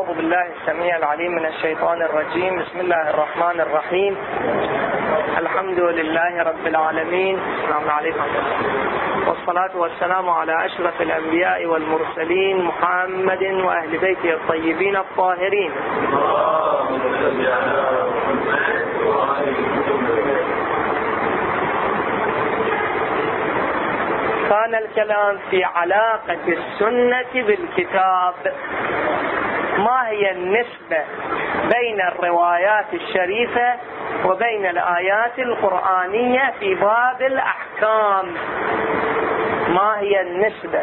أعوذ بالله السميع العليم من الشيطان الرجيم. بسم الله الرحمن الرحيم. الحمد لله رب العالمين. السلام عليكم. والصلاة والسلام على أشرف الأنبياء والمرسلين محمد وأهل بيته الطيبين الطاهرين. كان الكلام في علاقة السنة بالكتاب. ما هي النسبة بين الروايات الشريفة وبين الآيات القرآنية في باب الأحكام؟ ما هي النسبة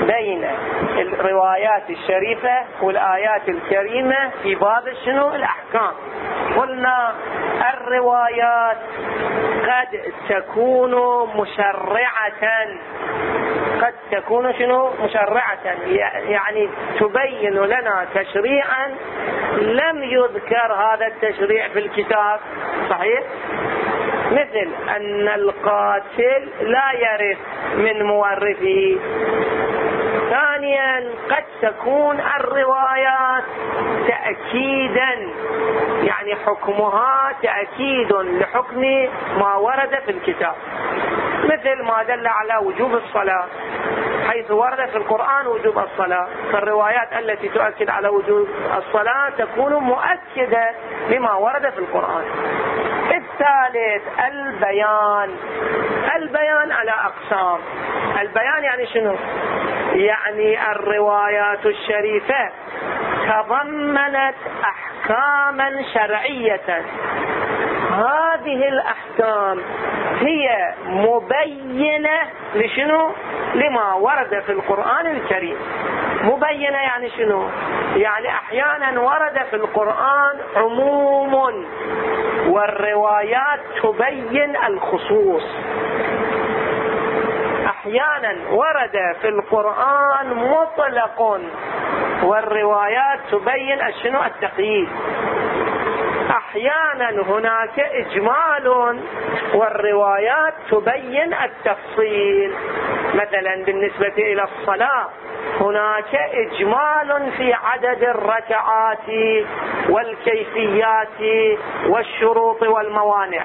بين الروايات الشريفة والآيات الكريمة في باب شنو؟ الأحكام. قلنا الروايات قد تكون مشرعة. قد تكون شنو؟ مشرعة. يعني تبين لنا تشريعا لم يذكر هذا التشريع في الكتاب. صحيح؟ مثل أن القاتل لا يرث من مورثه. ثانيا قد تكون الروايات تأكيدا. يعني حكمها تأكيد لحكم ما ورد في الكتاب. مثل ما دل على وجوب الصلاة حيث ورد في القرآن وجوب الصلاة. فالروايات التي تؤكد على وجوب الصلاة تكون مؤكدة لما ورد في القرآن. الثالث البيان. البيان على أقسام. البيان يعني شنو؟ يعني الروايات الشريفة تضمنت أحكاما شرعية. هذه الأحكام هي مبينة لشنو؟ لما ورد في القرآن الكريم. مبينة يعني شنو؟ يعني أحيانا ورد في القرآن عموم والروايات تبين الخصوص. أحيانا ورد في القرآن مطلق والروايات تبين شنو التقييد. أحيانا هناك إجمال والروايات تبين التفصيل. مثلا بالنسبة إلى الصلاة هناك إجمال في عدد الركعات والكيفيات والشروط والموانع.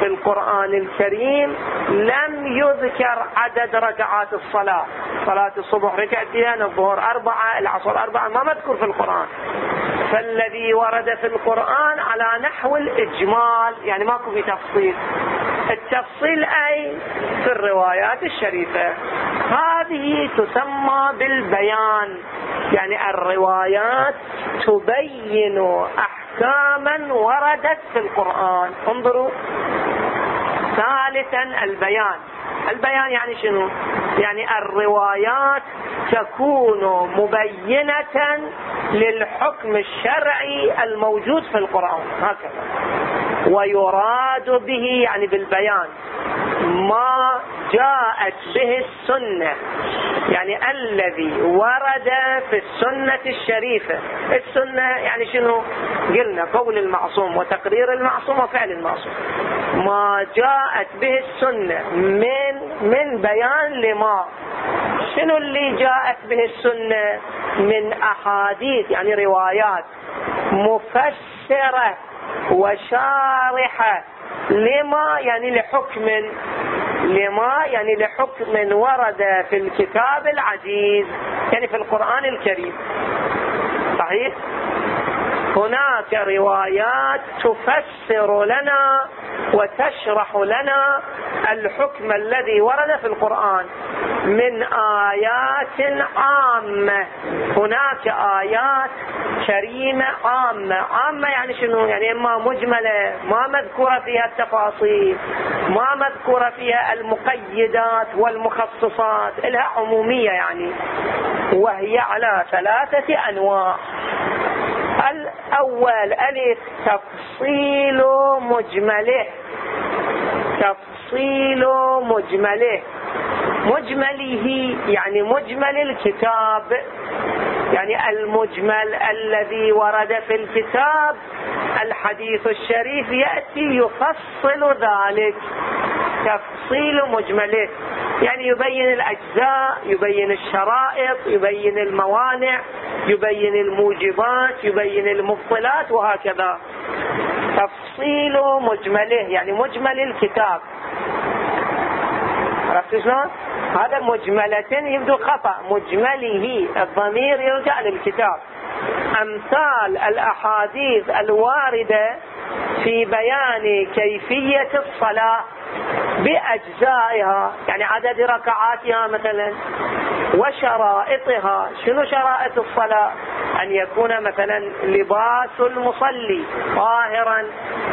في القرآن الكريم لم يذكر عدد ركعات الصلاة. صلاة الصبح ركعتين الظهر أربعة العصر أربعة ما مذكور في القرآن. فالذي ورد في القرآن على نحو الإجمال. يعني ماكو في تفصيل. التفصيل أي؟ في الروايات الشريفة. هذه تسمى بالبيان. يعني الروايات تبين أحكاما وردت في القرآن. انظروا. ثالثا البيان. البيان يعني شنو؟ يعني الروايات تكون مبينة للحكم الشرعي الموجود في القرآن. هكذا. ويراد به يعني بالبيان. ما جاءت به السنة. يعني الذي ورد في السنة الشريفة. السنة يعني شنو؟ قلنا قول المعصوم وتقرير المعصوم وفعل المعصوم. ما جاءت به السنة من من بيان لما؟ شنو اللي جاءت به السنة؟ من أحاديث يعني روايات مفسرة وشارحة. لما يعني لحكم لما يعني لحكم ورد في الكتاب العزيز يعني في القرآن الكريم. صحيح؟ هناك روايات تفسر لنا وتشرح لنا الحكم الذي ورد في القرآن من آيات عامة. هناك آيات كريمة عامة. عامة يعني شنو؟ يعني إما مجملة ما مذكورة فيها التفاصيل ما مذكورة فيها المقيدات والمخصصات لها عمومية يعني. وهي على ثلاثة أنواع. الأول ألف تفصيل مجمله. تفصيل مجمله. مجمله يعني مجمل الكتاب. يعني المجمل الذي ورد في الكتاب. الحديث الشريف يأتي يفصل ذلك. تفصيل مجمله يعني يبين الأجزاء يبين الشرائط يبين الموانع يبين الموجبات يبين المبطلات وهكذا. تفصيل مجمله يعني مجمل الكتاب. عرفت شلون؟ هذا مجملة يبدو خطأ. مجمله الضمير يرجع للكتاب. أمثال الأحاديث الواردة في بيان كيفية الصلاة. بأجزائها يعني عدد ركعاتها مثلا وشرائطها شنو شرائط الصلاة؟ أن يكون مثلا لباس المصلي طاهرا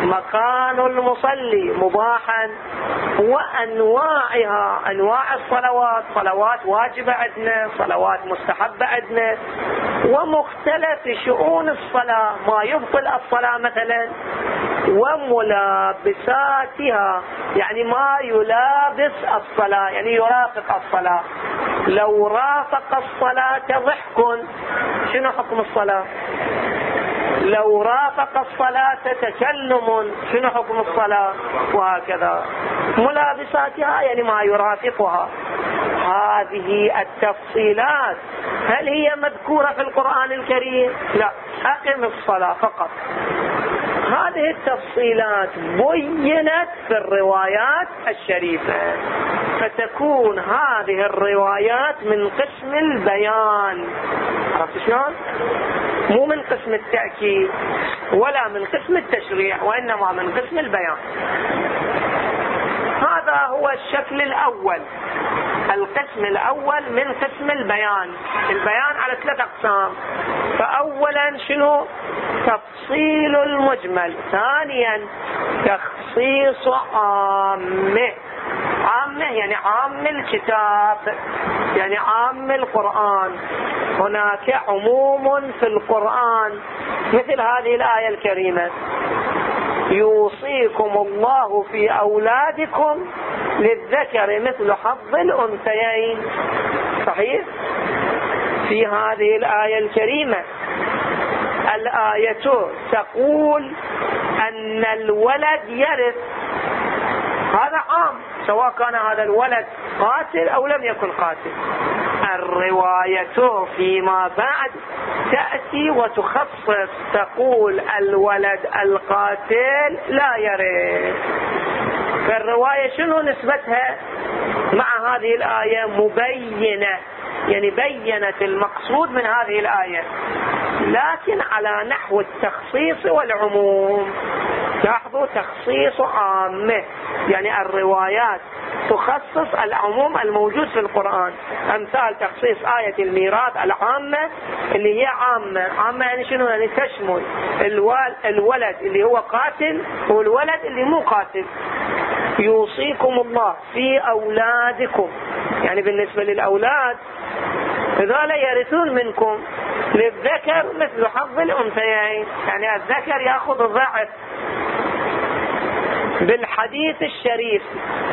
مكان المصلي مباحا وأنواعها أنواع الصلوات صلوات واجبة عندنا صلوات مستحبة عندنا ومختلف شؤون الصلاة ما يبطل الصلاة مثلا وملابساتها يعني ما يلابس الصلاة يعني يرافق الصلاة. لو رافق الصلاة ضحك شنو حكم الصلاة. لو رافق الصلاة تكلم. شنو حكم الصلاة؟ وهكذا. ملابساتها يعني ما يرافقها. هذه التفصيلات. هل هي مذكورة في القرآن الكريم؟ لا. أقم الصلاة فقط. هذه التفصيلات بينت في الروايات الشريفة. فتكون هذه الروايات من قسم البيان. عرفت شلون؟ مو من قسم التأكيد ولا من قسم التشريع وإنما من قسم البيان. هذا هو الشكل الأول. القسم الأول من قسم البيان. البيان على ثلاث أقسام. فأولا شنو؟ تفصيل المجمل. ثانيا تخصيص عامة. عامة يعني عام الكتاب يعني عام القرآن. هناك عموم في القرآن مثل هذه الآية الكريمة. يوصيكم الله في أولادكم للذكر مثل حظ الأنثيين. صحيح؟ في هذه الآية الكريمة. الآية تقول أن الولد يرث. هذا عام. سواء كان هذا الولد قاتل أو لم يكن قاتل. الرواية فيما بعد تأتي وتخصص تقول الولد القاتل لا يرث فالرواية شنو نسبتها؟ مع هذه الآية مبينة. يعني بينت المقصود من هذه الآية. لكن على نحو التخصيص والعموم. لاحظوا تخصيص عامة. يعني الروايات تخصص العموم الموجود في القرآن. أمثال تخصيص آية الميراث العامة اللي هي عامة. عامة يعني شنو؟ يعني تشمل الولد اللي هو قاتل والولد اللي مو قاتل. يوصيكم الله في أولادكم. يعني بالنسبة للأولاد هذول يرثون منكم للذكر مثل حظ الأنثيين. يعني الذكر يأخذ ضعف. بالحديث الشريف.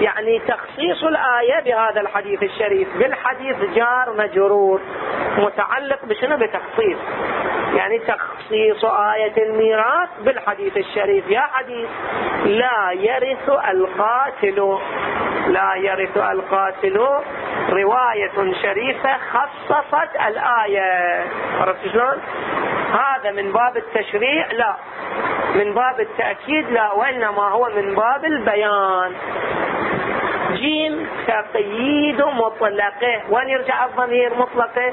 يعني تخصيص الآية بهذا الحديث الشريف. بالحديث جار مجرور. متعلق بشنو؟ بتخصيص. يعني تخصيص آية الميراث بالحديث الشريف. يا حديث لا يرث القاتل. لا يرث القاتل رواية شريفة خصصت الآية. عرفت شلون؟ هذا من باب التشريع؟ لا. من باب التأكيد؟ لا. وإنما هو من باب البيان. جيم تقييد مطلقه. وين يرجع الضمير مطلقه؟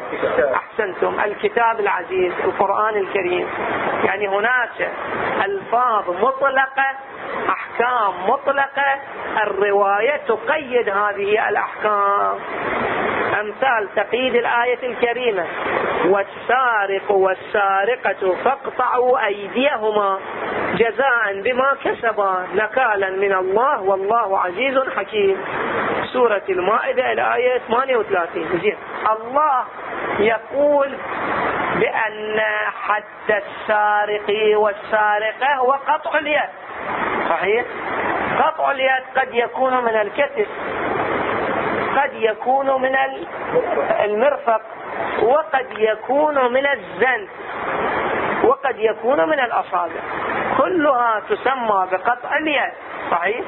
أحسنتم. الكتاب العزيز القرآن الكريم. يعني هناك ألفاظ مطلقة احكام مطلقة الرواية تقيد هذه الأحكام. أمثال تقييد الآية الكريمة. والسارق والسارقة فاقطعوا أيديهما جزاء بما كسبا نكالا من الله والله عزيز حكيم. سورة المائدة الآية 38 زين. الله يقول بأن حد السارق والسارقة هو قطع اليد. صحيح؟ قطع اليد قد يكون من الكتف قد يكون من المرفق وقد يكون من الزن وقد يكون من الأصابع. كلها تسمى بقطع اليد. صحيح؟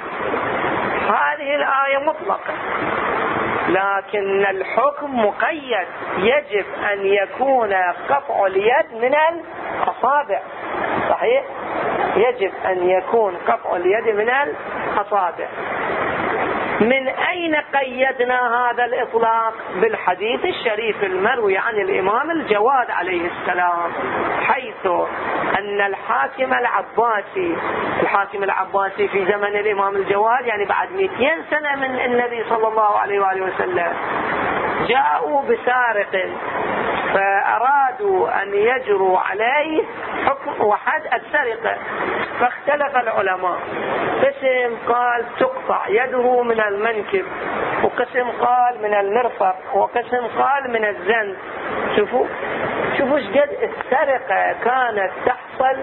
هذه الآية مطلقة. لكن الحكم مقيد. يجب أن يكون قطع اليد من الأصابع. صحيح؟ يجب أن يكون قطع اليد من الأصابع. من أين قيدنا هذا الإطلاق؟ بالحديث الشريف المروي عن الإمام الجواد عليه السلام حيث أن الحاكم العباسي الحاكم العباسي في زمن الإمام الجواد يعني بعد 200 سنة من النبي صلى الله عليه وآله وسلم جاءوا بسارق فأرادوا أن يجروا عليه حكم وحد السرقة فاختلف العلماء. قسم قال تقطع يده من المنكب وقسم قال من المرفق وقسم قال من الزن شوفوا. شوفوا قد السرقة كانت تحصل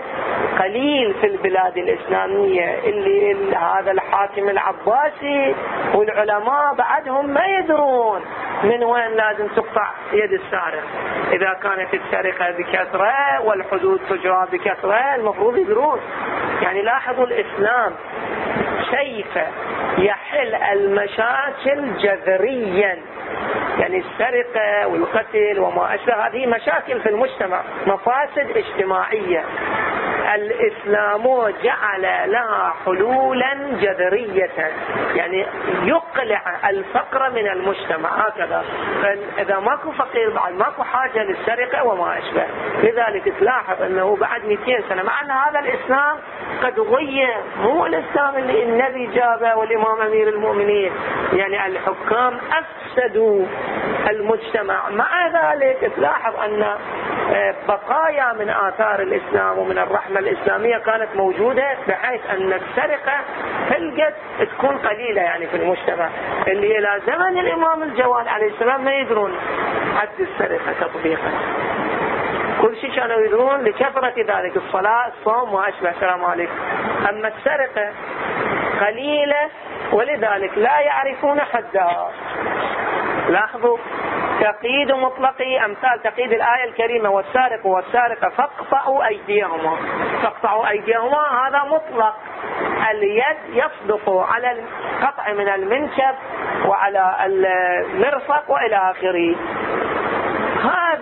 قليل في البلاد الإسلامية اللي هذا الحاكم العباسي والعلماء بعدهم ما يدرون من وين لازم تقطع يد السارق. إذا كانت السرقة بكثرة والحدود تجرى بكثرة المفروض يدرون. يعني لاحظوا الإسلام كيف يحل المشاكل جذريا. يعني السرقة والقتل وما أشبه هذه مشاكل في المجتمع مفاسد اجتماعية. الإسلام جعل لها حلولا جذرية. يعني يقلع الفقر من المجتمع هكذا. فإذا ماكو فقير بعد ماكو حاجة للسرقة وما أشبه. لذلك تلاحظ أنه بعد 200 سنة مع أن هذا الإسلام قد غير مو الإسلام اللي النبي جابه والإمام أمير المؤمنين. يعني الحكام أفسدوا المجتمع. مع ذلك تلاحظ أن آه، بقايا من آثار الإسلام ومن الرحمة الإسلامية كانت موجودة بحيث أن السرقة تلقت تكون قليلة يعني في المجتمع. اللي إلى زمن الإمام الجواد عليه السلام ما يدرون حد السرقة تطبيقا. كل شيء كانوا يدرون لكثرة ذلك الصلاة الصوم وما أشبه السلام عليكم. أما السرقة قليلة ولذلك لا يعرفون حدها لاحظوا تقييد مطلقي أمثال تقييد الآية الكريمة والسارق والسارقة فاقطعوا أيديهما. فاقطعوا أيديهما هذا مطلق. اليد يصدق على القطع من المنكب وعلى المرفق وإلى آخره.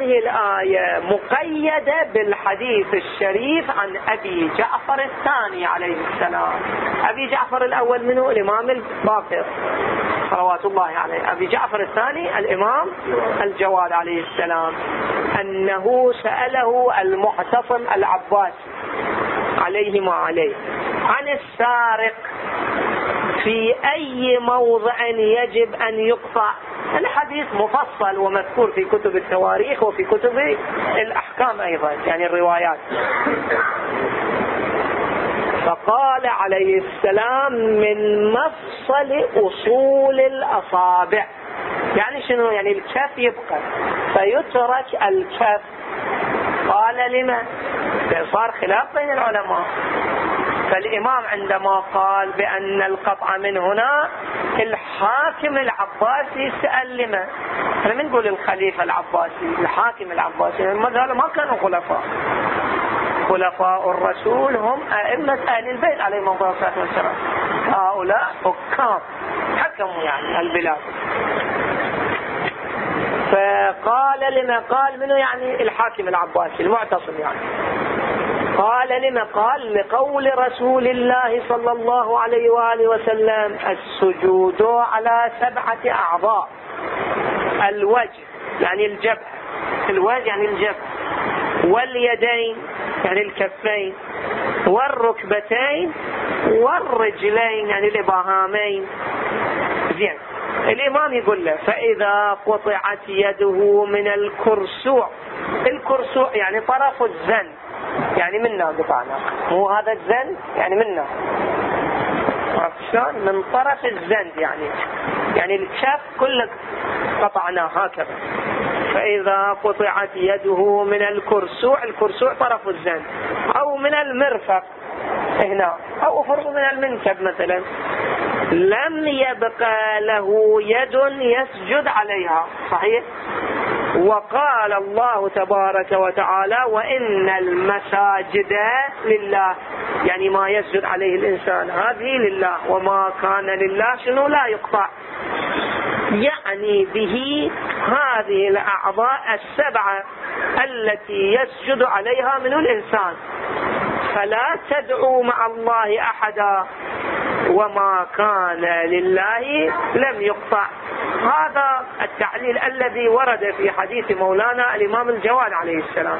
هذه الآية مقيدة بالحديث الشريف عن أبي جعفر الثاني عليه السلام. أبي جعفر الأول منه؟ الإمام الباقر. صلوات الله عليه. أبي جعفر الثاني الإمام الجواد عليه السلام. أنه سأله المعتصم العباس عليه ما عليه عن السارق. في أي موضع يجب أن يقطع الحديث مفصل ومذكور في كتب التواريخ وفي كتب الأحكام أيضا يعني الروايات. فقال عليه السلام من مفصل أصول الأصابع. يعني شنو؟ يعني الكف يبقى. فيترك الكف. قال لما صار خلاف بين العلماء. فالإمام عندما قال بأن القطع من هنا الحاكم العباسي سأل لما إحنا من نقول الخليفة العباسي الحاكم العباسي هذول ما كانوا خلفاء. خلفاء الرسول هم أئمة أهل البيت عليهم الصلاة والسلام. هؤلاء حكام حكموا يعني البلاد. فقال لما قال منه يعني؟ الحاكم العباسي المعتصم يعني. قال لما قال لقول رسول الله صلى الله عليه وآله وسلم السجود على سبعة أعضاء. الوجه يعني الجبهة. الوجه يعني الجبهة. واليدين يعني الكفين. والركبتين والرجلين يعني الإبهامين زين. الإمام يقول له فإذا قطعت يده من الكرسوع الكرسوع يعني طرف الزن. يعني منا قطعنا. مو هذا الزند؟ يعني منا. عرفت شلون؟ من طرف الزند يعني. يعني الكف كله قطعناه هكذا. فإذا قطعت يده من الكرسوع الكرسوع طرف الزند. أو من المرفق هنا. أو أفرض من المنكب مثلا. لم يبقى له يد يسجد عليها. صحيح؟ وقال الله تبارك وتعالى وإن المساجد لله. يعني ما يسجد عليه الإنسان. هذه لله. وما كان لله شنو لا يقطع. يعني به هذه الأعضاء السبعة التي يسجد عليها من الإنسان. فلا تدعوا مع الله أحدا. وما كان لله لم يقطع. هذا التعليل الذي ورد في حديث مولانا الإمام الجواد عليه السلام.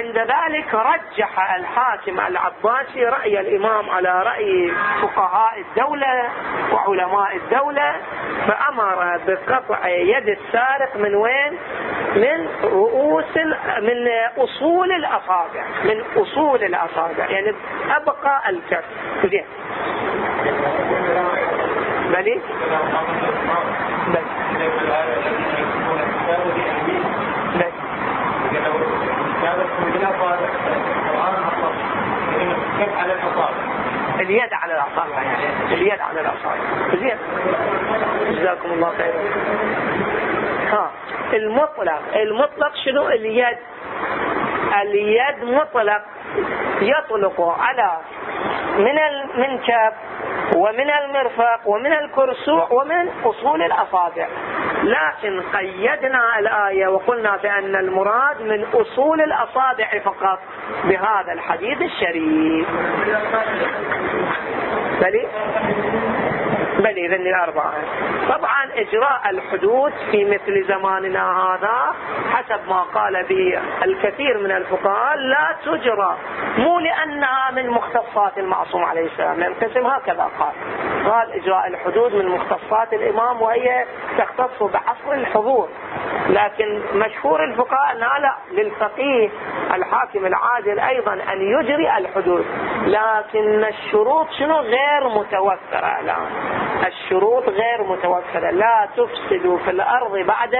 عند ذلك رجح الحاكم العباسي رأي الإمام على رأي فقهاء الدولة وعلماء الدولة فأمر بقطع يد السارق من وين؟ من رؤوس من أصول الأصابع من أصول الأصابع يعني أبقى الكف. زين. بلي بلي؟ اليد على الاصابع يعني. اليد على الاصابع زين جزاكم الله خير. ها. المطلق. المطلق شنو؟ اليد. اليد مطلق. يطلق على من المنكب ومن المرفق ومن الكرسوع ومن أصول الأصابع. لكن قيدنا الآية وقلنا بأن المراد من أصول الأصابع فقط بهذا الحديث الشريف. بلي؟ بل إذا الأربعة. طبعا إجراء الحدود في مثل زماننا هذا حسب ما قال به الكثير من الفقهاء لا تجرى. مو لأنها من مختصات المعصوم عليه السلام. القسم هكذا قال. قال إجراء الحدود من مختصات الإمام وهي تختص بعصر الحضور. لكن مشهور الفقهاء أنها لا للفقيه الحاكم العادل أيضا أن يجري الحدود. لكن الشروط شنو؟ غير متوفرة الآن. الشروط غير متوفرة. لا تفسدوا في الأرض بعد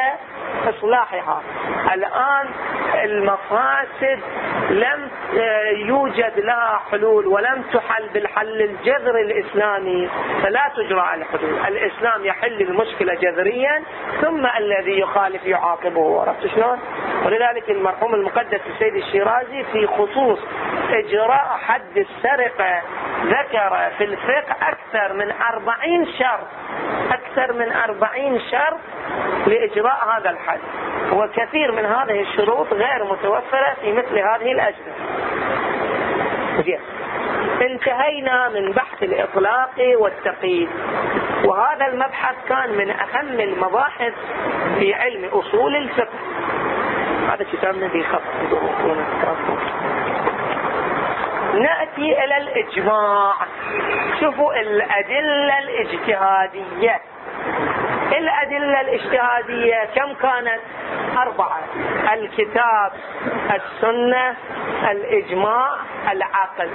إصلاحها. الآن المفاسد لم يوجد لها حلول ولم تحل بالحل الجذري الإسلامي. فلا تجرى الحدود. الإسلام يحل المشكلة جذريا ثم الذي يخالف يعاقبه. عرفت شلون؟ ولذلك المرحوم المقدس السيد الشيرازي في خصوص إجراء حد السرقة ذكر في الفقه أكثر من أربعين شرط أكثر من أربعين شرط لإجراء هذا الحد. وكثير من هذه الشروط غير متوفرة في مثل هذه الأجنة زين انتهينا من بحث الإطلاق والتقييد. وهذا المبحث كان من أهم المباحث في علم أصول الفقه. هذا كتابنا في خط. نأتي إلى الإجماع. شوفوا الأدلة الاجتهادية. الأدلة الاجتهادية كم كانت؟ أربعة. الكتاب السنة الإجماع العقل.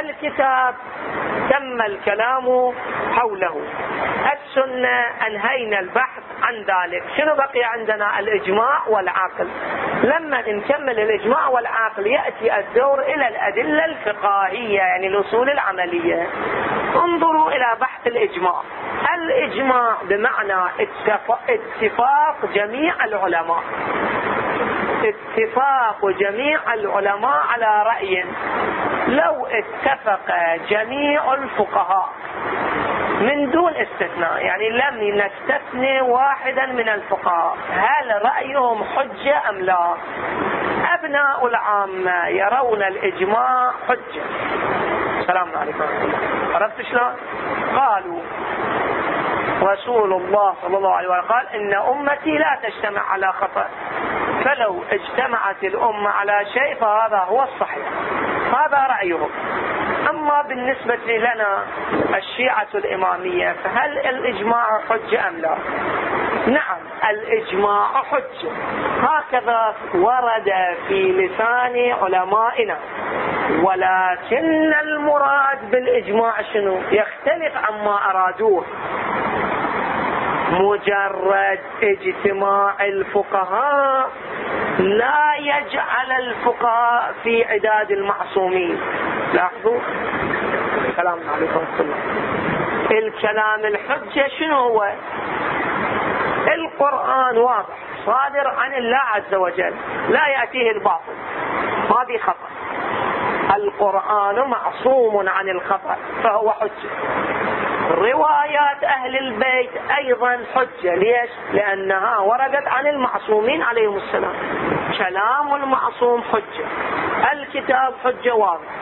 الكتاب تم الكلام حوله. السنة أنهينا البحث عن ذلك. شنو بقي عندنا؟ الإجماع والعقل. لما نكمل الإجماع والعقل يأتي الدور إلى الأدلة الفقهية يعني الأصول العملية. انظروا إلى بحث الإجماع. الإجماع بمعنى اتفاق جميع العلماء. اتفاق جميع العلماء على رأي. لو اتفق جميع الفقهاء من دون استثناء يعني لم نستثني واحدا من الفقهاء هل رأيهم حجة أم لا؟ أبناء العامة يرون الإجماع حجة. السلام عليكم. عرفت شلون؟ قالوا رسول الله صلى الله عليه وسلم قال إن أمتي لا تجتمع على خطأ. فلو اجتمعت الأمة على شيء فهذا هو الصحيح. هذا رأيهم. أما بالنسبة لنا الشيعة الإمامية فهل الإجماع حجة أم لا؟ نعم الإجماع حجة هكذا ورد في لسان علمائنا. ولكن المراد بالإجماع شنو؟ يختلف عما أرادوه. مجرد اجتماع الفقهاء لا يجعل الفقهاء في عداد المعصومين. لاحظوا؟ السلام عليكم الله. الكلام الحجة شنو هو؟ القرآن واضح صادر عن الله عز وجل لا يأتيه الباطل. هذه خطأ. القرآن معصوم عن الخطأ فهو حجة. روايات أهل البيت أيضا حجة. ليش؟ لأنها وردت عن المعصومين عليهم السلام. كلام المعصوم حجة. الكتاب حجة واضحة.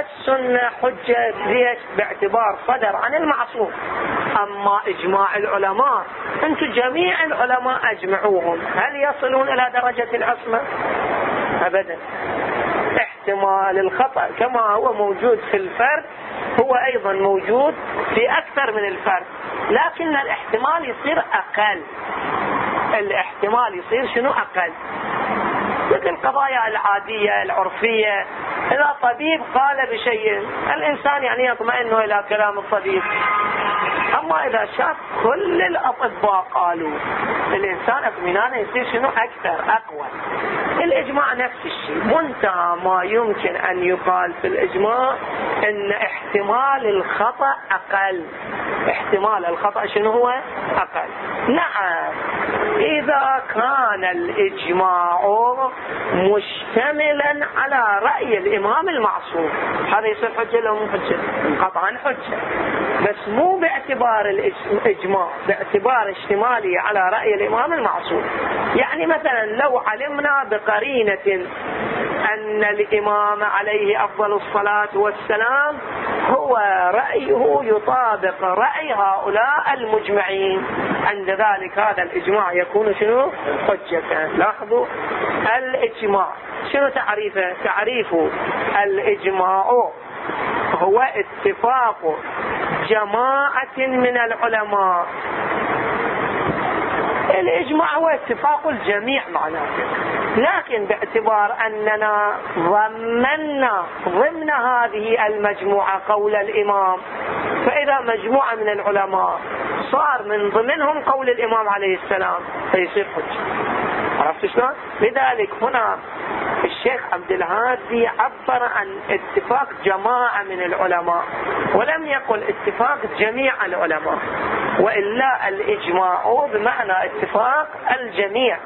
السنة حجة ليش؟ باعتبار صدر عن المعصوم. أما إجماع العلماء أنتم جميع العلماء أجمعوهم. هل يصلون إلى درجة العصمة؟ أبدا. احتمال الخطأ كما هو موجود في الفرد هو أيضا موجود في أكثر من الفرد. لكن الاحتمال يصير أقل. الاحتمال يصير شنو؟ أقل. مثل القضايا العادية العرفية. إذا طبيب قال بشيء الإنسان يعني يطمئن إلى كلام الطبيب. أما إذا شاف كل الأطباء قالوا الإنسان اطمئنانه يصير شنو؟ أكثر أقوى. الإجماع نفس الشيء. منتهى ما يمكن أن يقال في الإجماع أن احتمال الخطأ أقل. احتمال الخطأ شنو هو؟ أقل. نعم. إذا كان الإجماع مشتملا على رأي الإمام المعصوم هذا يصير حجة لو مو حجة. قطعا حجة. بس مو باعتبار الإجماع باعتبار اشتماله على رأي الإمام المعصوم. يعني مثلا لو علمنا بقرينة أن الإمام عليه أفضل الصلاة والسلام هو رأيه يطابق رأي هؤلاء المجمعين. عند ذلك هذا الإجماع يكون شنو؟ حجة. لاحظوا الإجماع. شنو تعريفه تعريف الإجماع؟ هو اتفاق جماعة من العلماء. الإجماع هو اتفاق الجميع معناه لكن باعتبار أننا ضمنا ضمن هذه المجموعة قول الإمام. فإذا مجموعة من العلماء صار من ضمنهم قول الإمام عليه السلام فيصير حجة. عرفت شلون؟ لذلك هنا الشيخ عبد الهادي عبر عن اتفاق جماعة من العلماء ولم يقل اتفاق جميع العلماء وإلا الإجماع بمعنى اتفاق الجميع.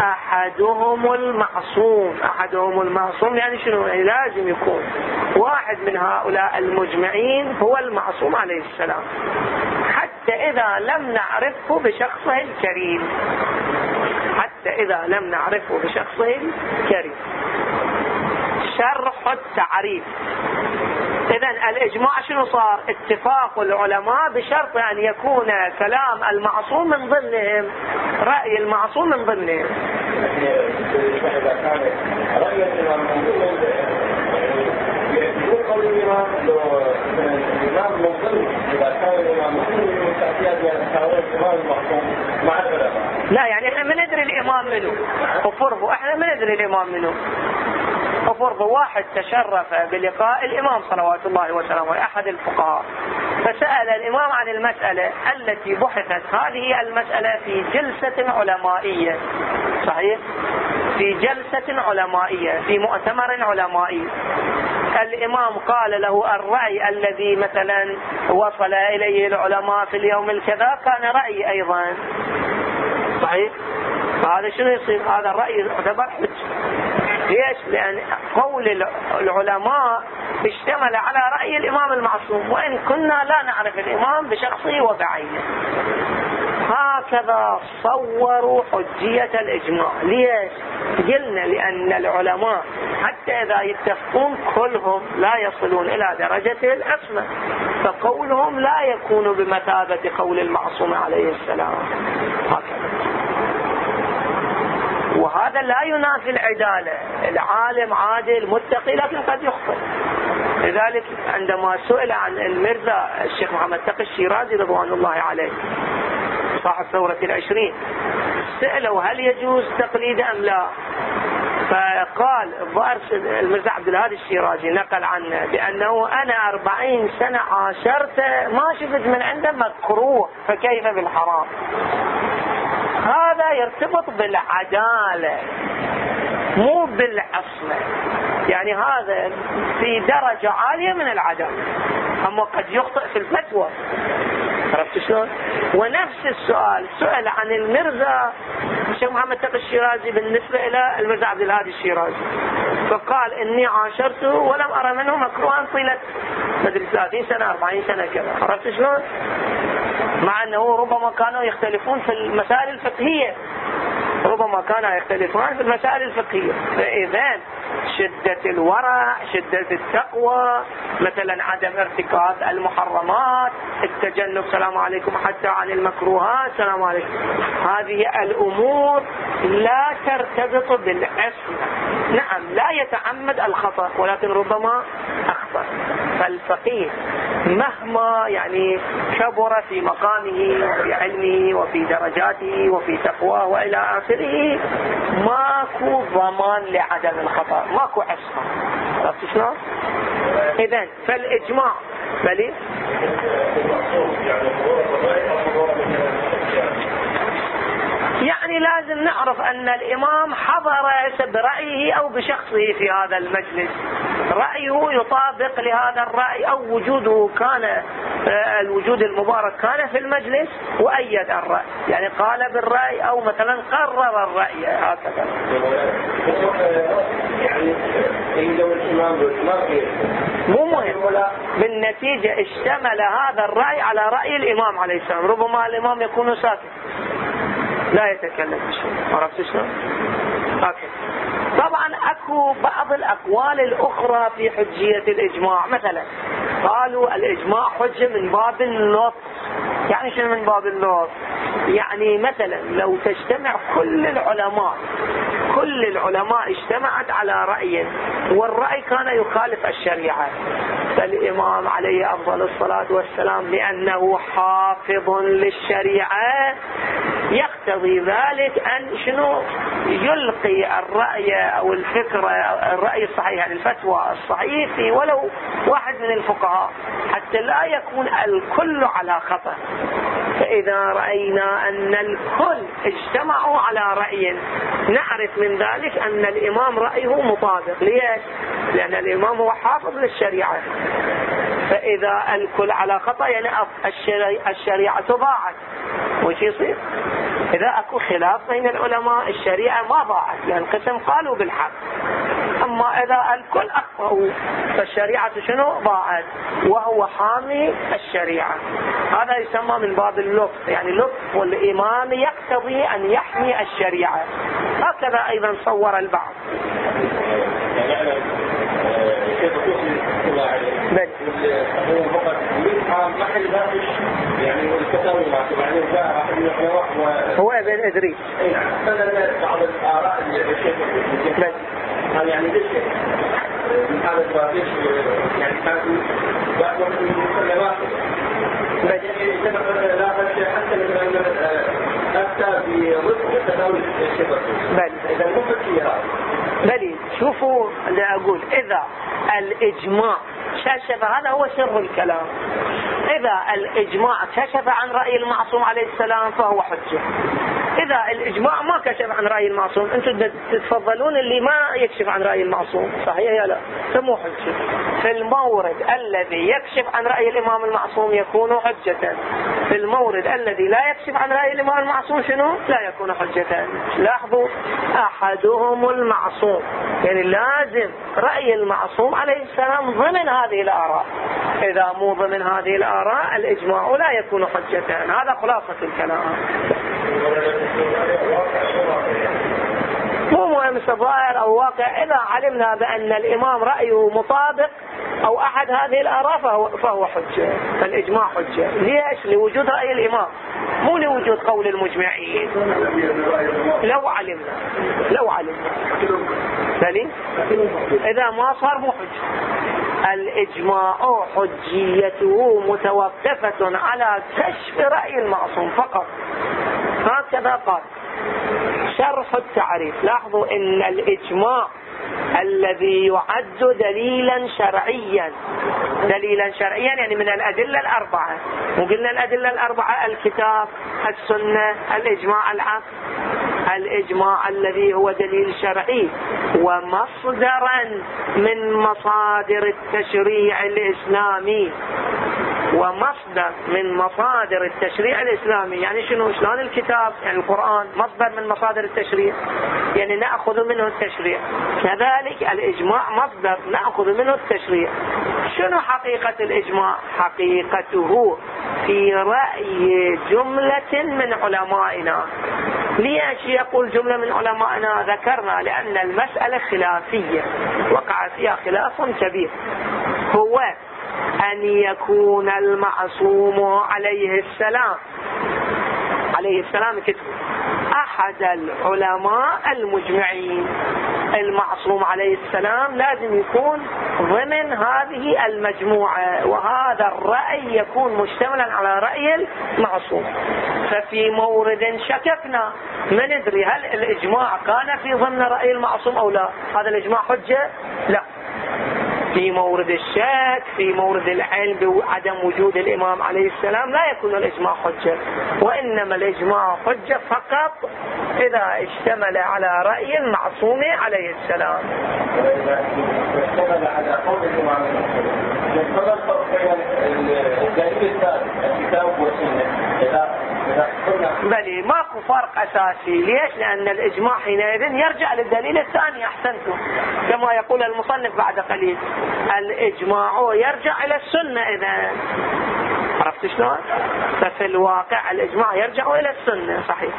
أحدهم المعصوم. أحدهم المعصوم يعني شنو؟ يعني لازم يكون واحد من هؤلاء المجمعين هو المعصوم عليه السلام. حتى إذا لم نعرفه بشخصه الكريم. حتى إذا لم نعرفه بشخصه الكريم. شرح التعريف. إذا الإجماع شنو صار؟ اتفاق العلماء بشرط أن يكون كلام المعصوم من ضمنهم رأي المعصوم من ضمنهم. لا يعني إحنا ما ندري الإمام منه وفرضوا إحنا ما ندري الإمام منه ففرض واحد تشرف بلقاء الإمام صلوات الله وسلامه أحد الفقهاء. فسأل الإمام عن المسألة التي بحثت هذه المسألة في جلسة علمائية. صحيح؟ في جلسة علمائية في مؤتمر علمائي الإمام قال له الرأي الذي مثلا وصل إليه العلماء في اليوم الكذا كان رأي أيضا. صحيح؟ فهذا شنو يصير؟ هذا الرأي يعتبر حج. ليش؟ لأن قول العلماء اشتمل على رأي الإمام المعصوم وإن كنا لا نعرف الإمام بشخصه وبعينه. هكذا صوروا حجية الإجماع. ليش قلنا لأن العلماء حتى إذا يتفقون كلهم لا يصلون إلى درجة العصمة فقولهم لا يكون بمثابة قول المعصوم عليه السلام. هكذا. وهذا لا ينافي العدالة. العالم عادل متقي لكن قد يخطئ. لذلك عندما سئل عن المرزا الشيخ محمد تقي الشيرازي رضوان الله عليه صاحب ثورة العشرين سألوا هل يجوز تقليد أم لا؟ فقال المرزا عبد الهادي الشيرازي نقل عنه بأنه أنا أربعين سنة عاشرته ما شفت من عنده مكروه فكيف بالحرام؟ هذا يرتبط بالعدالة مو بالعصمة. يعني هذا في درجة عالية من العدالة. أما قد يخطئ في الفتوى. عرفت شلون؟ ونفس السؤال سئل عن المرزا الشيخ محمد تقي الشيرازي بالنسبة إلى المرزا عبد الهادي الشيرازي فقال إني عاشرته ولم أرى منه مكروها طيلة مدري 30 سنة 40 سنة كذا عرفت شلون؟ مع أنه ربما كانوا يختلفون في المسائل الفقهية ربما كانا يختلفان في المسائل الفقهية فإذا شدة الورع شدة التقوى مثلا عدم ارتكاب المحرمات التجنب سلام عليكم حتى عن المكروهات سلام عليكم. هذه الأمور لا ترتبط بالعصمة. نعم لا يتعمد الخطأ ولكن ربما أخطأ. فالفقيه مهما يعني كبر في مقامه وفي علمه وفي درجاته وفي تقواه وإلى آخره ماكو ضمان لعدم الخطأ. ماكو عصمة عرفت شلون؟ إذا فالإجماع بلي يعني لازم نعرف أن الإمام حضر برأيه أو بشخصه في هذا المجلس. رأيه يطابق لهذا الرأي أو وجوده كان آه، الوجود المبارك كان في المجلس وأيد الرأي. يعني قال بالرأي أو مثلا قرر الرأي هكذا. مو مهم. بالنتيجة اشتمل هذا الرأي على رأي الإمام عليه السلام. ربما الإمام يكون ساكت. لا يتكلم بشيء عرفت شلون؟ أوكي. طبعا أكو بعض الأقوال الأخرى في حجية الإجماع. مثلا قالوا الإجماع حجة من باب اللطف يعني شنو من باب اللطف يعني مثلا لو تجتمع كل العلماء كل العلماء اجتمعت على رأي والرأي كان يخالف الشريعة. فالإمام عليه أفضل الصلاة والسلام لأنه حافظ للشريعة. يقتضي ذلك أن شنو يلقي الرأي أو الفكرة الرأي الصحيح يعني الفتوى الصحيح في ولو واحد من الفقهاء حتى لا يكون الكل على خطأ. فإذا رأينا أن الكل اجتمعوا على رأي نعرف من ذلك أن الإمام رأيه مطابق. ليش؟ لأن الإمام هو حافظ للشريعة. فإذا الكل على خطأ يعني الشريعة ضاعت وش يصير؟ إذا أكو خلاف بين العلماء الشريعة ما ضاعت لأن قسم قالوا بالحق. أما إذا الكل أخطأوا فالشريعة شنو؟ ضاعت. وهو حامي الشريعة. هذا يسمى من باب اللطف. يعني لطف والإمام يقتضي أن يحمي الشريعة. هكذا أيضا صور البعض. بل هو فقط محل يعني التساوي يعني جاء هو ابن ادريس اي نعم. بعض الآراء الشيخ بل هذا يعني ليش من هذا الباب يعني بعض بل يعني حتى الشبه بل مو بل شوفوا اللي أقول. إذا الإجماع كشف هذا هو سر الكلام. إذا الإجماع كشف عن رأي المعصوم عليه السلام فهو حجة. إذا الإجماع ما كشف عن رأي المعصوم. أنتم تتفضلون اللي ما يكشف عن رأي المعصوم. صحيح يا لا؟ سموه حجة في المورد الذي يكشف عن رأي الإمام المعصوم يكون حجة. في المورد الذي لا يكشف عن رأي الإمام المعصوم شنو؟ لا يكون حجة. لاحظوا أحدهم المعصوم. يعني لازم رأي المعصوم عليه السلام ضمن هذه الآراء. إذا مو ضمن هذه الآراء الإجماع لا يكون حجة. هذا خلاصة الكلام. مو مهم ظاهر أو واقع إذا علمنا بأن الإمام رأيه مطابق أو أحد هذه الآراء فهو, فهو حجة فالاجماع حجة. ليش؟ لوجود رأي الإمام مو لوجود قول المجمعين. لو علمنا لو علمنا. بلي إذا ما صار مو حجة. الإجماع حجيته متوقفة على كشف رأي المعصوم فقط. هكذا قال. شرح التعريف. لاحظوا إن الإجماع الذي يعد دليلا شرعيا. دليلا شرعيا يعني من الأدلة الأربعة. وقلنا الأدلة الأربعة؟ الكتاب السنة الإجماع العقل. الإجماع الذي هو دليل شرعي. ومصدرا من مصادر التشريع الإسلامي. ومصدر من مصادر التشريع الإسلامي. يعني شنو؟ شلون الكتاب؟ يعني القرآن مصدر من مصادر التشريع؟ يعني نأخذ منه التشريع. كذلك الإجماع مصدر نأخذ منه التشريع. شنو حقيقة الإجماع؟ حقيقته في رأي جملة من علمائنا. ليش يقول جملة من علمائنا؟ ذكرنا لأن المسألة خلافية. وقع فيها خلاف كبير. هو أن يكون المعصوم عليه السلام. عليه السلام كتب أحد العلماء المجمعين. المعصوم عليه السلام لازم يكون ضمن هذه المجموعة وهذا الرأي يكون مشتملا على رأي المعصوم. ففي مورد شككنا ما ندري هل الإجماع كان في ضمن رأي المعصوم أو لا. هذا الإجماع حجة؟ لا. في مورد الشك في مورد العلم بعدم وجود الإمام عليه السلام لا يكون الإجماع حجة. وإنما الإجماع حجة فقط إذا اشتمل على رأي المعصوم عليه السلام. إذا بلي ماكو فرق أساسي. ليش؟ لأن الإجماع حينئذ يرجع للدليل الثاني أحسنتم كما يقول المصنف بعد قليل. الإجماع يرجع إلى السنة إذا. عرفت شلون؟ ففي الواقع الإجماع يرجع إلى السنة صحيح.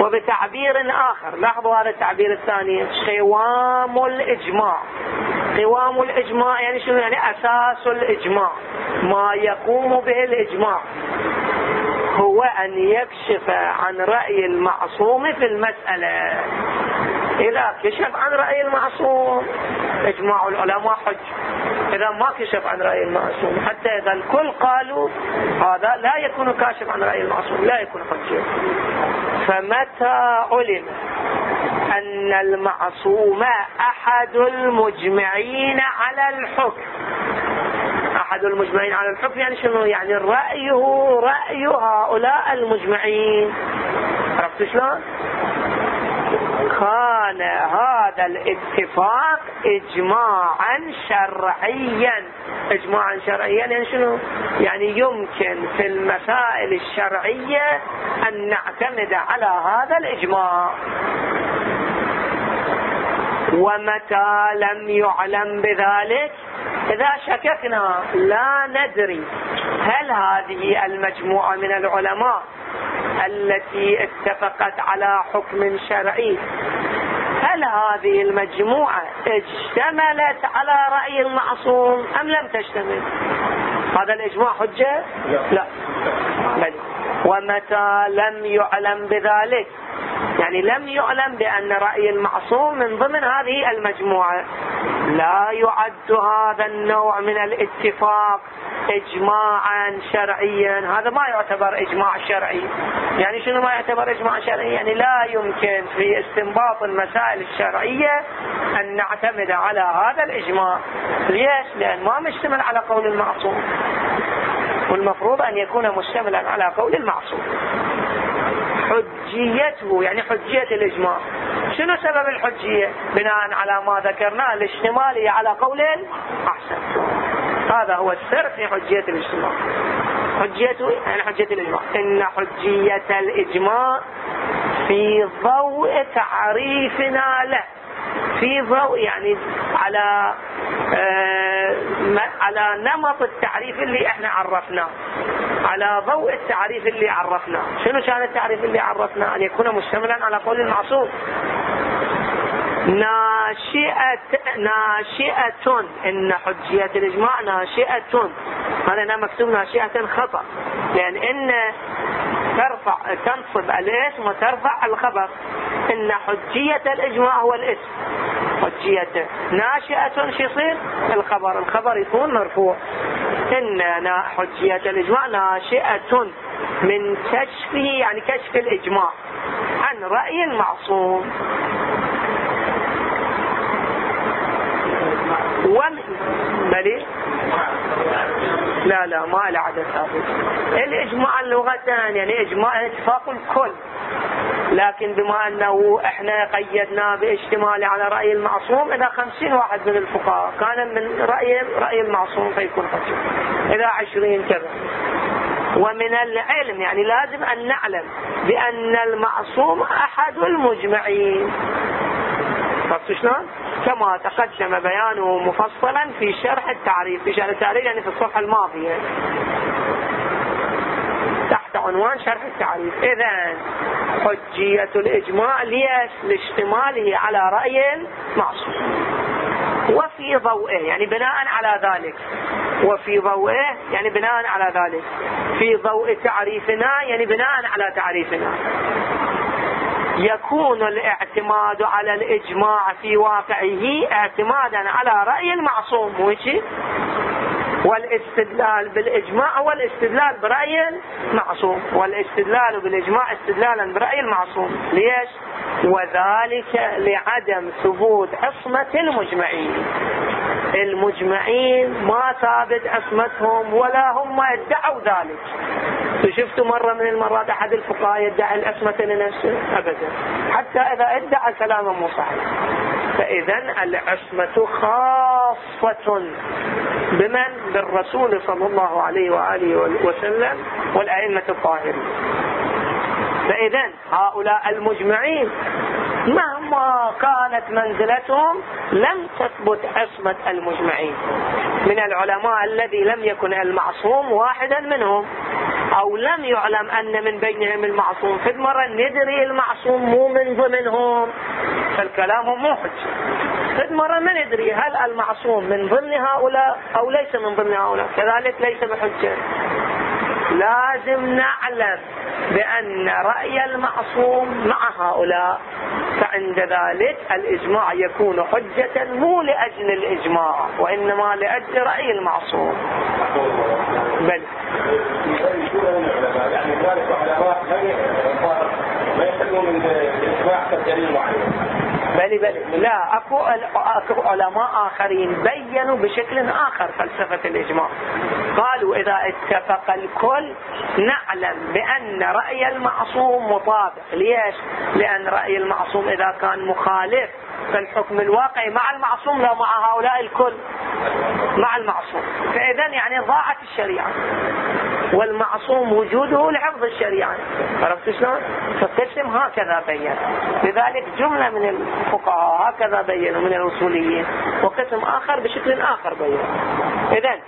وبتعبير آخر لاحظوا هذا التعبير الثاني. قوام الإجماع. قوام الإجماع يعني شنو؟ يعني أساس الإجماع. ما يقوم به الإجماع. هو أن يكشف عن رأي المعصوم في المسألة. إذا كشف عن رأي المعصوم إجماع العلماء حج. إذا ما كشف عن رأي المعصوم حتى إذا الكل قالوا هذا لا يكون كاشف عن رأي المعصوم لا يكون حجة فمتى علم أن المعصوم أحد المجمعين على الحكم؟ أحد المجمعين على الحكم يعني شنو؟ يعني رأيه رأي هؤلاء المجمعين. عرفت شلون؟ كان هذا الاتفاق اجماعا شرعيا. اجماعا شرعيا يعني شنو؟ يعني يمكن في المسائل الشرعية أن نعتمد على هذا الإجماع. ومتى لم يعلم بذلك؟ إذا شككنا لا ندري هل هذه المجموعة من العلماء التي اتفقت على حكم شرعي هل هذه المجموعة اجتملت على رأي المعصوم أم لم تشتمل هذا الإجماع حجة؟ لا. بل. ومتى لم يعلم بذلك؟ يعني لم يعلم بأن رأي المعصوم من ضمن هذه المجموعة. لا يعد هذا النوع من الاتفاق اجماعا شرعيا. هذا ما يعتبر إجماع شرعي. يعني شنو ما يعتبر إجماع شرعي؟ يعني لا يمكن في استنباط المسائل الشرعية أن نعتمد على هذا الإجماع. ليش؟ لأن ما مشتمل على قول المعصوم. والمفروض أن يكون مشتملا على قول المعصوم. حجيته يعني حجية الإجماع. شنو سبب الحجية؟ بناء على ما ذكرناه الاشتمالية على قول أحسن. هذا هو السر في حجية الاجتماع. حجيته يعني حجية الإجماع. إن حجية الإجماع في ضوء تعريفنا له. في ضوء يعني على آه على نمط التعريف اللي إحنا عرفناه. على ضوء التعريف اللي عرفناه. شنو كان التعريف اللي عرفناه؟ أن يكون مشتملا على قول المعصوم. ناشئة ناشئة. إن حجية الإجماع ناشئة. هذا هنا مكتوب ناشئة خطأ. لأن إن ترفع تنصب الاسم وترفع الخبر. إن حجية الإجماع هو الاسم حجيته ناشئة شو يصير؟ الخبر. الخبر يكون مرفوع. إن حجية الإجماع ناشئة من كشفه يعني كشف الإجماع. عن رأي المعصوم ومن بلي؟ لا لا ما له عدد. ثابت الإجماع اللغتان يعني إجماع إتفاق الكل. لكن بما أنه إحنا قيدنا باشتمال على رأي المعصوم إذا خمسين واحد من الفقهاء كان من رأي رأي المعصوم فيكون حجة إذا عشرين كذا. ومن العلم يعني لازم أن نعلم بأن المعصوم أحد المجمعين. شلون؟ كما تقدم بيانه مفصلا في شرح التعريف في شرح التعريف يعني في الصفحة الماضية. تحت عنوان شرح التعريف. إذا حجية الإجماع لاشتماله على رأي المعصوم وفي ضوئه يعني بناء على ذلك. وفي ضوئه يعني بناء على ذلك. في ضوء تعريفنا يعني بناء على تعريفنا. يكون الاعتماد على الإجماع في واقعه اعتمادا على رأي المعصوم مو والاستدلال بالإجماع هو الاستدلال برأي المعصوم. والاستدلال بالإجماع استدلالا برأي المعصوم. ليش؟ وذلك لعدم ثبوت عصمة المجمعين. المجمعين ما ثابت عصمتهم ولا هم ادعوا ذلك. شفتوا مرة من المرات أحد الفقهاء يدعي العصمة لنفسه؟ أبدا. حتى إذا ادعى كلاما مو صحيح. فإذا العصمة خاصة بمن؟ بالرسول صلى الله عليه وآله وسلم والأئمة الطاهرين. فإذا هؤلاء المجمعين مهما كانت منزلتهم لم تثبت عصمة المجمعين. من العلماء الذي لم يكن المعصوم واحدا منهم. أو لم يعلم أن من بينهم المعصوم. في المرة ندري المعصوم مو من ضمنهم. فالكلام مو حجة في مرة ما ندري هل المعصوم من ضمن هؤلاء أو ليس من ضمن هؤلاء. كذلك ليس بحجة. لازم نعلم بأن رأي المعصوم مع هؤلاء. فعند ذلك الإجماع يكون حجة مو لأجل الإجماع وإنما لأجل رأي المعصوم. بل. يعني ذلك من معين بل بل. لا أكو أكو علماء آخرين بينوا بشكل آخر فلسفة الإجماع. قالوا إذا اتفق الكل نعلم بأن رأي المعصوم مطابق. ليش؟ لأن رأي المعصوم إذا كان مخالف فالحكم الواقعي مع المعصوم لا مع هؤلاء الكل. مع المعصوم. فإذا يعني ضاعت الشريعة. والمعصوم وجوده لحفظ الشريعة. عرفت شلون؟ فالقسم هكذا بين. لذلك جملة من الفقهاء هكذا بينوا من الأصوليين. وقسم آخر بشكل آخر بين اذا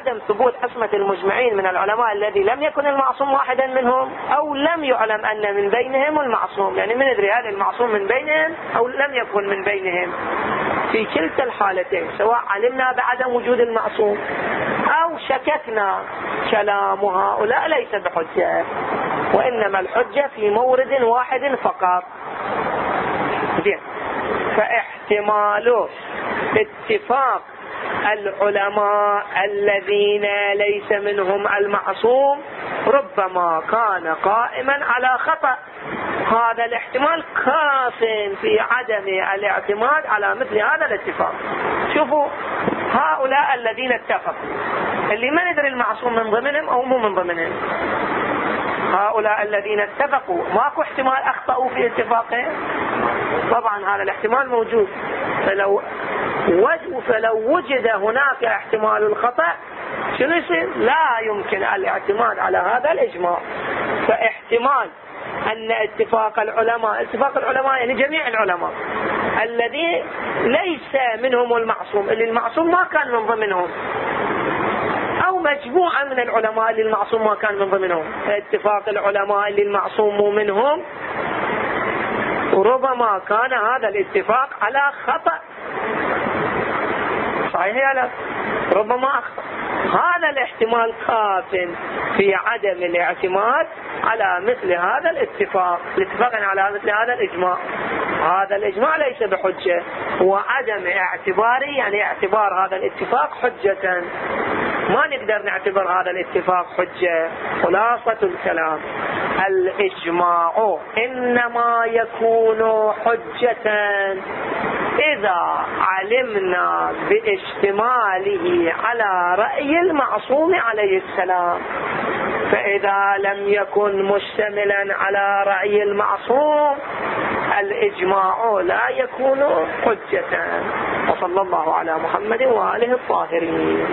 عدم ثبوت عصمة المجمعين من العلماء الذي لم يكن المعصوم واحدا منهم أو لم يعلم أن من بينهم المعصوم يعني من ندري هذا المعصوم من بينهم أو لم يكن من بينهم. في كلتا الحالتين سواء علمنا بعدم وجود المعصوم أو شككنا كلام هؤلاء ليس بحجة وإنما الحجة في مورد واحد فقط. زين. فاحتمال اتفاق العلماء الذين ليس منهم المعصوم ربما كان قائما على خطأ. هذا الاحتمال كاف في عدم الاعتماد على مثل هذا الاتفاق. شوفوا هؤلاء الذين اتفقوا اللي ما ندري المعصوم من ضمنهم أو مو من ضمنهم. هؤلاء الذين اتفقوا ماكو احتمال أخطأوا في اتفاقهم؟ طبعا هذا الاحتمال موجود. فلو فلو وجد هناك احتمال الخطأ شنو يصير؟ لا يمكن الاعتماد على هذا الإجماع. فاحتمال أن اتفاق العلماء اتفاق العلماء يعني جميع العلماء الذي ليس منهم المعصوم اللي المعصوم ما كان من ضمنهم. أو مجموعة من العلماء اللي المعصوم ما كان من ضمنهم. اتفاق العلماء اللي المعصوم منهم. وربما كان هذا الاتفاق على خطأ. صحيح يا لا ربما أخطأ. هذا الاحتمال كاف في عدم الاعتماد على مثل هذا الاتفاق. الاتفاق على مثل هذا الإجماع. هذا الإجماع ليس بحجة. وعدم اعتباره يعني اعتبار هذا الاتفاق حجة. ما نقدر نعتبر هذا الاتفاق حجة. خلاصة الكلام. الإجماع إنما يكون حجة. إذا علمنا بإشتماله على رأي المعصوم عليه السلام فإذا لم يكن مشتملا على رأي المعصوم الإجماع لا يكون حجة. وصلى الله على محمد وآله الطاهرين.